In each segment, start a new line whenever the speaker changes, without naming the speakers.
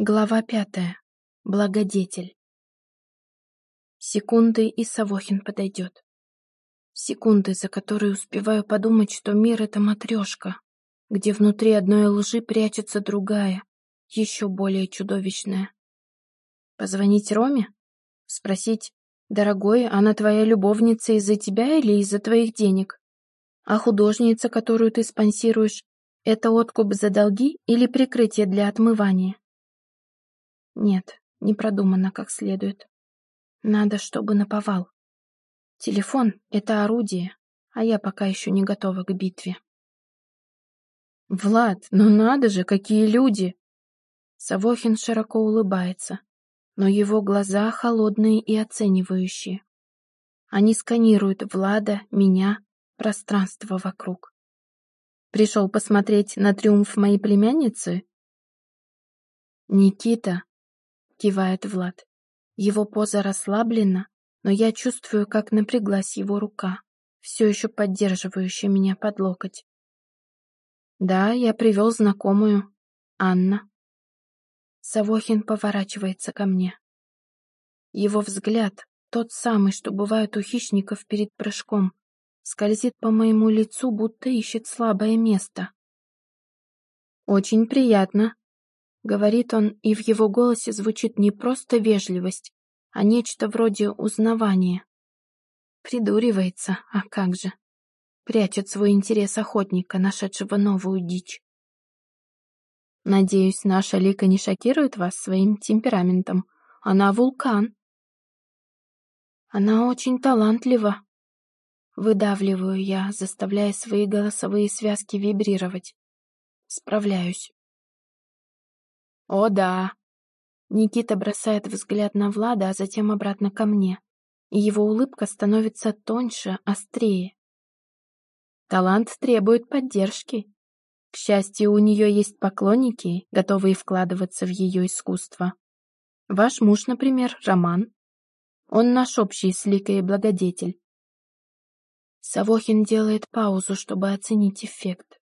Глава пятая. Благодетель. Секунды, и Савохин подойдет. Секунды, за которые успеваю подумать, что мир — это матрешка, где внутри одной лжи прячется другая, еще более чудовищная. Позвонить Роме? Спросить, дорогой, она твоя любовница из-за тебя или из-за твоих денег? А художница, которую ты спонсируешь, это откуп за долги или прикрытие для отмывания? Нет, не продумано как следует. Надо, чтобы наповал. Телефон — это орудие, а я пока еще не готова к битве. «Влад, ну надо же, какие люди!» Савохин широко улыбается, но его глаза холодные и оценивающие. Они сканируют Влада, меня, пространство вокруг. Пришел посмотреть на триумф моей племянницы? Никита, кивает Влад. Его поза расслаблена, но я чувствую, как напряглась его рука, все еще поддерживающая меня под локоть. Да, я привел знакомую, Анна. Савохин поворачивается ко мне. Его взгляд, тот самый, что бывает у хищников перед прыжком, скользит по моему лицу, будто ищет слабое место. «Очень приятно», Говорит он, и в его голосе звучит не просто вежливость, а нечто вроде узнавания. Придуривается, а как же. Прячет свой интерес охотника, нашедшего новую дичь. Надеюсь, наша Лика не шокирует вас своим темпераментом. Она вулкан. Она очень талантлива. Выдавливаю я, заставляя свои голосовые связки вибрировать. Справляюсь. «О, да!» Никита бросает взгляд на Влада, а затем обратно ко мне, и его улыбка становится тоньше, острее. Талант требует поддержки. К счастью, у нее есть поклонники, готовые вкладываться в ее искусство. Ваш муж, например, Роман. Он наш общий с Ликой благодетель. Савохин делает паузу, чтобы оценить эффект.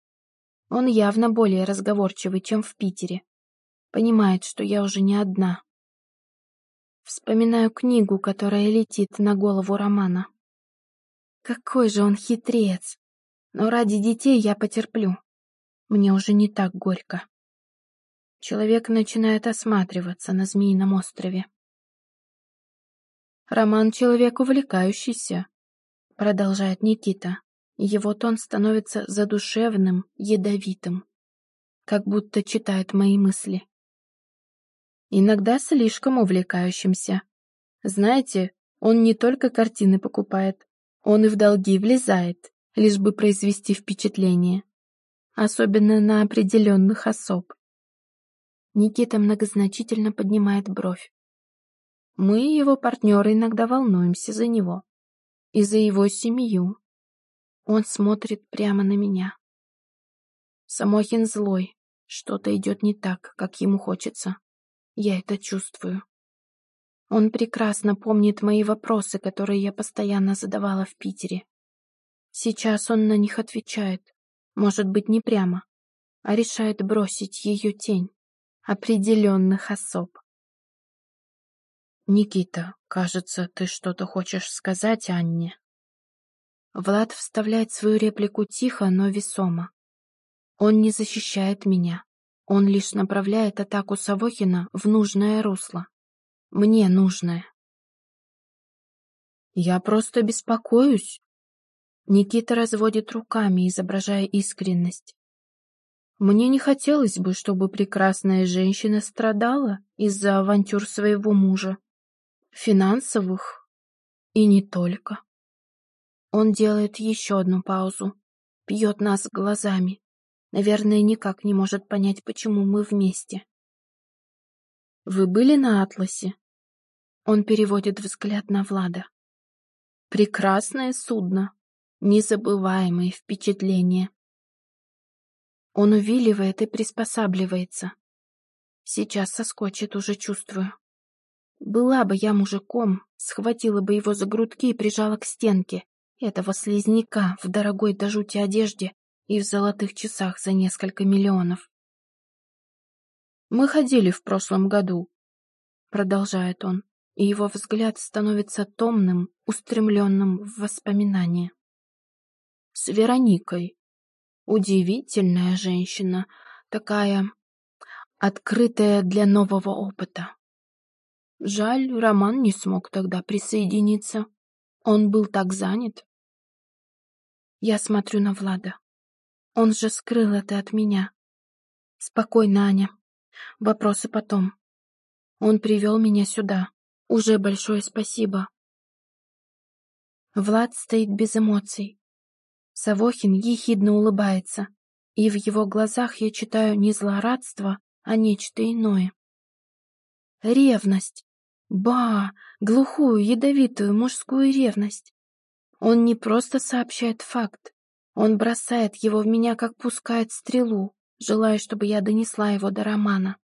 Он явно более разговорчивый, чем в Питере. Понимает, что я уже не одна. Вспоминаю книгу, которая летит на голову Романа. Какой же он хитрец! Но ради детей я потерплю. Мне уже не так горько. Человек начинает осматриваться на Змеином острове. «Роман — человек увлекающийся», — продолжает Никита. Его тон становится задушевным, ядовитым, как будто читает мои мысли иногда слишком увлекающимся. Знаете, он не только картины покупает, он и в долги влезает, лишь бы произвести впечатление. Особенно на определенных особ. Никита многозначительно поднимает бровь. Мы, его партнеры, иногда волнуемся за него. И за его семью. Он смотрит прямо на меня. Самохин злой. Что-то идет не так, как ему хочется. Я это чувствую. Он прекрасно помнит мои вопросы, которые я постоянно задавала в Питере. Сейчас он на них отвечает. Может быть, не прямо, а решает бросить ее тень определенных особ. «Никита, кажется, ты что-то хочешь сказать Анне?» Влад вставляет свою реплику тихо, но весомо. Он не защищает меня. Он лишь направляет атаку Савохина в нужное русло. Мне нужное. Я просто беспокоюсь. Никита разводит руками, изображая искренность. Мне не хотелось бы, чтобы прекрасная женщина страдала из-за авантюр своего мужа. Финансовых и не только. Он делает еще одну паузу, пьет нас глазами, Наверное, никак не может понять, почему мы вместе. «Вы были на Атласе?» Он переводит взгляд на Влада. «Прекрасное судно. Незабываемые впечатления». Он увиливает и приспосабливается. Сейчас соскочит, уже чувствую. Была бы я мужиком, схватила бы его за грудки и прижала к стенке, этого слизняка в дорогой до жути одежде и в золотых часах за несколько миллионов. Мы ходили в прошлом году, продолжает он, и его взгляд становится томным, устремленным в воспоминания. С Вероникой. Удивительная женщина, такая открытая для нового опыта. Жаль, Роман не смог тогда присоединиться. Он был так занят. Я смотрю на Влада. Он же скрыл это от меня. Спокойно, Аня. Вопросы потом. Он привел меня сюда. Уже большое спасибо. Влад стоит без эмоций. Савохин ехидно улыбается, и в его глазах я читаю не злорадство, а нечто иное. Ревность. Ба, глухую, ядовитую мужскую ревность. Он не просто сообщает факт, он бросает его в меня, как пускает стрелу, желая, чтобы я донесла его до Романа.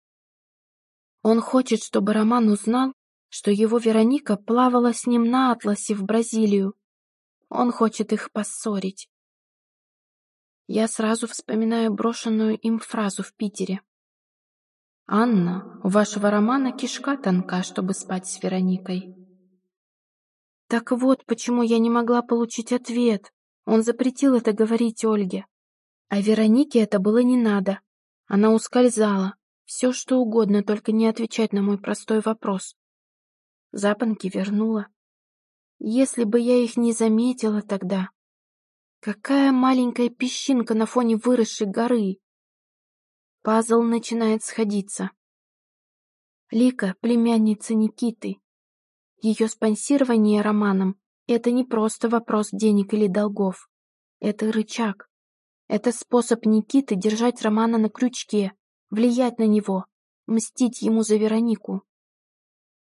Он хочет, чтобы Роман узнал, что его Вероника плавала с ним на Атласе в Бразилию. Он хочет их поссорить. Я сразу вспоминаю брошенную им фразу в Питере. «Анна, у вашего романа кишка тонка, чтобы спать с Вероникой». Так вот, почему я не могла получить ответ. Он запретил это говорить Ольге. А Веронике это было не надо. Она ускользала. Все, что угодно, только не отвечать на мой простой вопрос. Запонки вернула. Если бы я их не заметила тогда. Какая маленькая песчинка на фоне выросшей горы. Пазл начинает сходиться. Лика — племянница Никиты. Ее спонсирование романом — это не просто вопрос денег или долгов. Это рычаг. Это способ Никиты держать Романа на крючке, влиять на него, мстить ему за Веронику.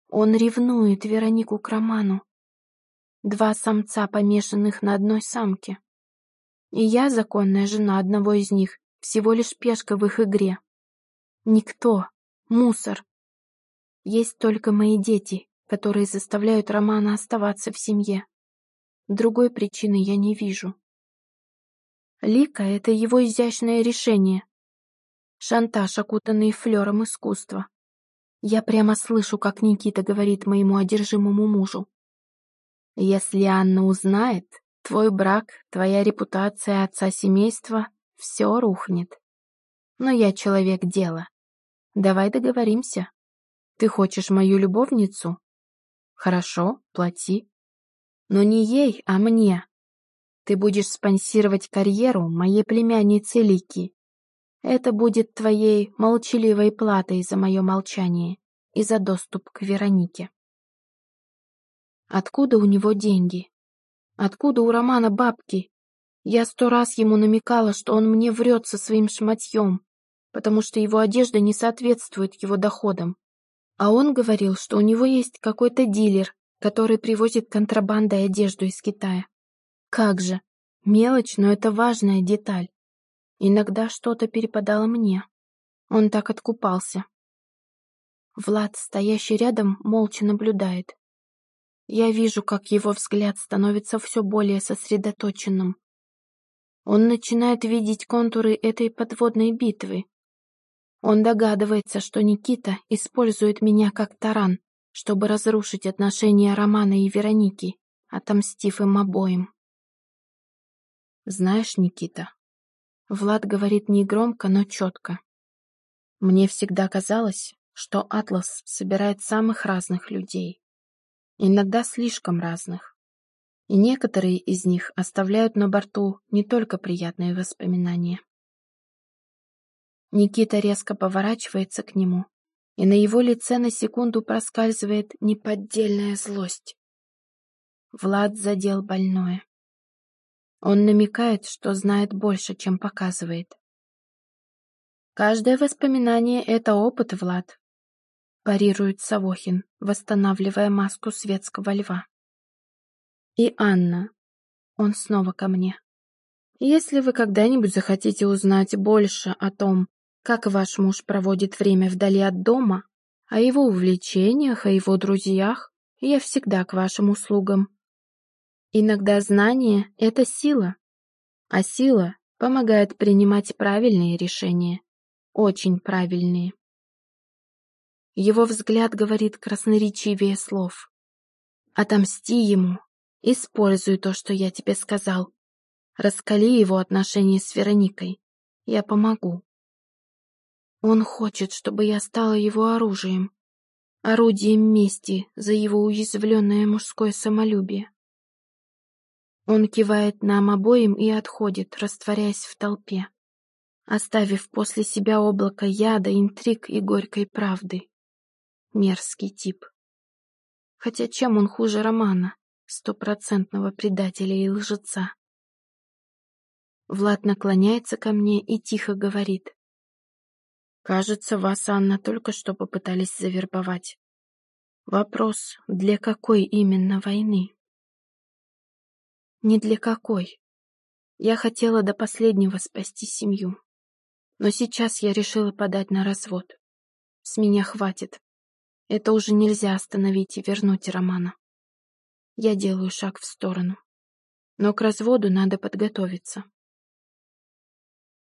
Он ревнует Веронику к Роману. Два самца, помешанных на одной самке. И я, законная жена одного из них, всего лишь пешка в их игре. Никто. Мусор. Есть только мои дети, которые заставляют Романа оставаться в семье. Другой причины я не вижу. Лика — это его изящное решение. Шантаж, окутанный флером искусства. Я прямо слышу, как Никита говорит моему одержимому мужу. Если Анна узнает, твой брак, твоя репутация отца семейства все рухнет. Но я человек дела. Давай договоримся. Ты хочешь мою любовницу? Хорошо, плати. Но не ей, а мне. Ты будешь спонсировать карьеру моей племянницы Лики. Это будет твоей молчаливой платой за мое молчание и за доступ к Веронике. Откуда у него деньги? Откуда у Романа бабки? Я сто раз ему намекала, что он мне врет со своим шматьем, потому что его одежда не соответствует его доходам. А он говорил, что у него есть какой-то дилер, который привозит контрабандой одежду из Китая. Как же, мелочь, но это важная деталь. Иногда что-то перепадало мне. Он так откупался. Влад, стоящий рядом, молча наблюдает. Я вижу, как его взгляд становится все более сосредоточенным. Он начинает видеть контуры этой подводной битвы. Он догадывается, что Никита использует меня как таран, чтобы разрушить отношения Романа и Вероники, отомстив им обоим. Знаешь, Никита, Влад говорит негромко, но четко. Мне всегда казалось, что Атлас собирает самых разных людей. Иногда слишком разных и некоторые из них оставляют на борту не только приятные воспоминания. Никита резко поворачивается к нему, и на его лице на секунду проскальзывает неподдельная злость. Влад задел больное. Он намекает, что знает больше, чем показывает. «Каждое воспоминание — это опыт, Влад», — парирует Савохин, восстанавливая маску светского льва. И Анна. Он снова ко мне. Если вы когда-нибудь захотите узнать больше о том, как ваш муж проводит время вдали от дома, о его увлечениях, о его друзьях, я всегда к вашим услугам. Иногда знание — это сила, а сила помогает принимать правильные решения, очень правильные. Его взгляд говорит красноречивее слов. Отомсти ему, используй то, что я тебе сказал. Раскали его отношения с Вероникой. Я помогу. Он хочет, чтобы я стала его оружием, орудием мести за его уязвленное мужское самолюбие. Он кивает нам обоим и отходит, растворяясь в толпе, оставив после себя облако яда, интриг и горькой правды. Мерзкий тип. Хотя чем он хуже Романа, стопроцентного предателя и лжеца? Влад наклоняется ко мне и тихо говорит. Кажется, вас, Анна, только что попытались завербовать. Вопрос, для какой именно войны? Ни для какой. Я хотела до последнего спасти семью. Но сейчас я решила подать на развод. С меня хватит. Это уже нельзя остановить и вернуть Романа. Я делаю шаг в сторону. Но к разводу надо подготовиться.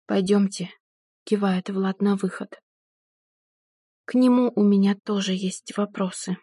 «Пойдемте», — кивает Влад на выход. К нему у меня тоже есть вопросы.